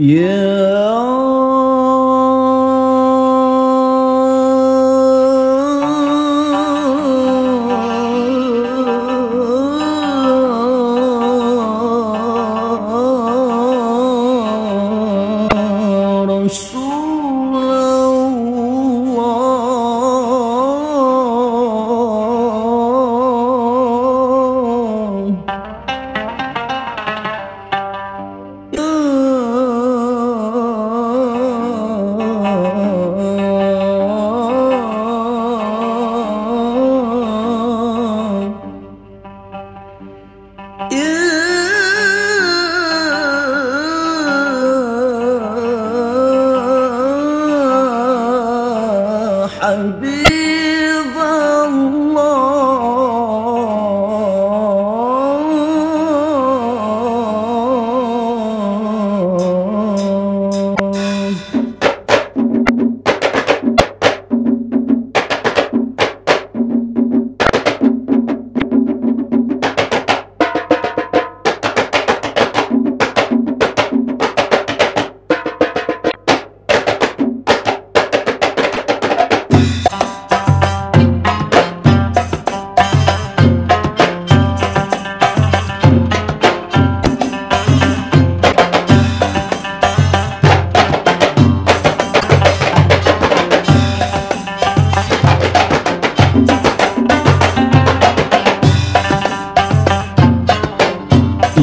Yeah. I'll be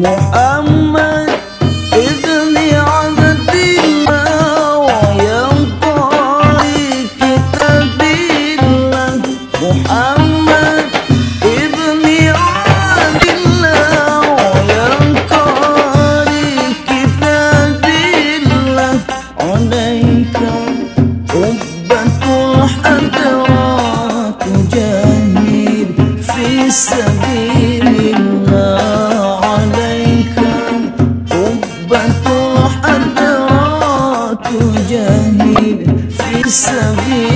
Muhammad sabia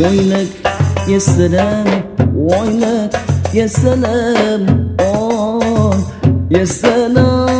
وينك يا سلام وينك يا سلام آه يا سلام.